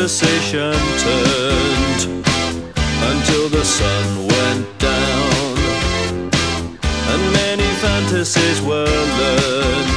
conversation turned until the sun went down and many fantasies were learned.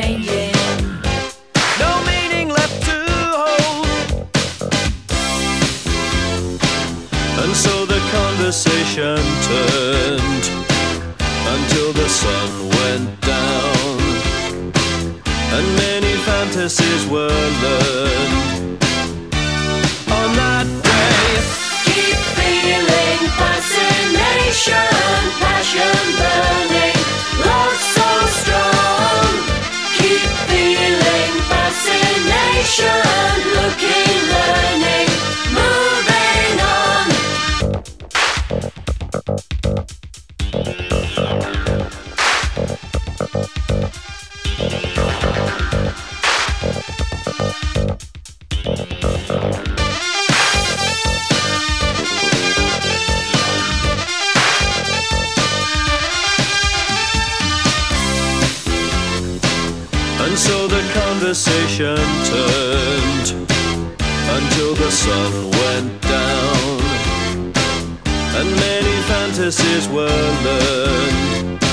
changing. No meaning left to hold. And so the conversation turned until the sun went down. And many fantasies were learned on that day. Keep feeling fascination. conversation turned until the sun went down, and many fantasies were learned.